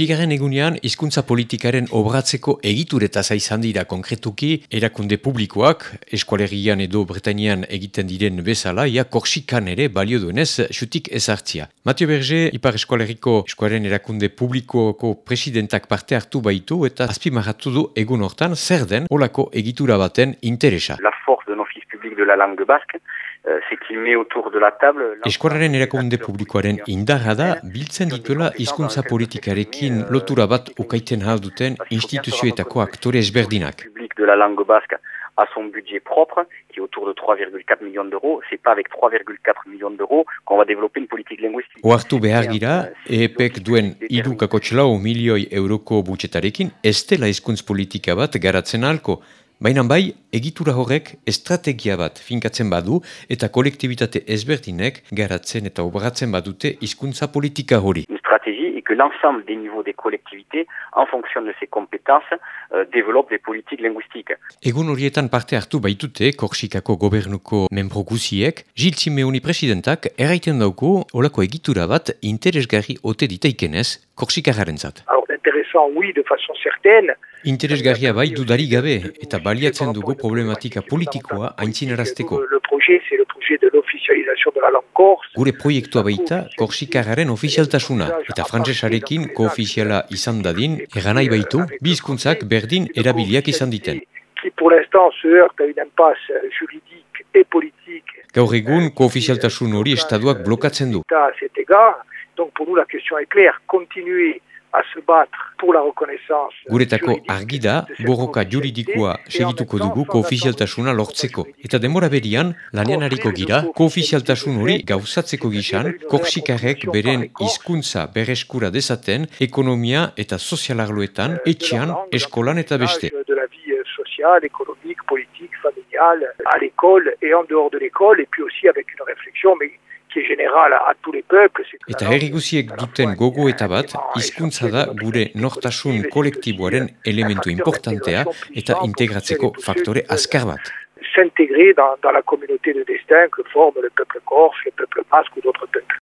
Bigarren egunean, hizkuntza politikaren obratzeko egituretaz izan dira konkretuki, erakunde publikoak, eskualegian edo Bretainian egiten diren bezala, ia korsikan ere balio duenez, xutik ezartzia. Matio Berge, ipar eskualeriko eskuaren erakunde publikoko presidentak parte hartu baitu eta azpimarratu du egun hortan zer den olako egitura baten interesa. La l'office public de la langue basque, Euh, Eskuararen erakunde publikoaren indarra da, biltzen dituela hizkuntza politikarekin lotura bat ukaiten duten instituzioetako aktore ezberdinak. de la langue basque a son budget propre, qui est autour de 3,4 millions d'euros. C'est pas avec 3,4 millions d'euros qu'on va développer une politique linguistique. Oartu behar gira, EPEK duen idukakotxelau milioi euroko budgetarekin, ez dela hizkuntz politika bat garatzen alko. Baina bai, egitura horrek estrategia bat finkatzen badu eta kolektibitate ezberdinek garatzen eta obratzen badute hizkuntza politika hori. stratégie et que l'ensemble des niveaux des collectivités, en fonction de ses compétences, euh, développent des politiques linguistiques. Egun horietan parte hartu baitute Korsikako gobernuko membro guziek, Gil Simeoni presidentak erraiten dauko olako egitura bat interesgarri ote ditaikenez Korsikararen zat. Alors, intéressant, oui, de façon certaine, Interesgarria bai dudari gabe eta baliatzen dugu problematika politikoa aintzinarazteko. Le projet, c'est le projet de l'officialisation de la langue corse. Gure proiektua baita Korsikararen ofizialtasuna eta frantsesarekin koofiziala izan dadin eganai baitu bi hizkuntzak berdin erabiliak izan diten. Qui pour l'instant se heurte à une impasse juridique et politique. Gaur egun koofizialtasun hori estaduak blokatzen du. Égard, donc pour nous la question est claire, continuer à se battre pour la reconnaissance Guretako argi da, borroka juridikoa segituko dugu koofizialtasuna lortzeko. Eta demora berian, lanean hariko gira, koofizialtasun hori gauzatzeko gizan, korsikarek beren hizkuntza bereskura dezaten, ekonomia eta sozialarloetan, etxean, eskolan eta beste. vie sociale, économique, politique, familiale, à l'école et en dehors de l'école, et puis aussi avec une réflexion, mais est générale à tous les peuples. Eta herri guziek duten gogo eta bat, hizkuntza da gure nortasun kolektiboaren elementu importantea eta integratzeko faktore azkar bat. s'intégrer dans, dans la communauté de destin que forme le peuple corse, le peuple basque ou d'autres peuples.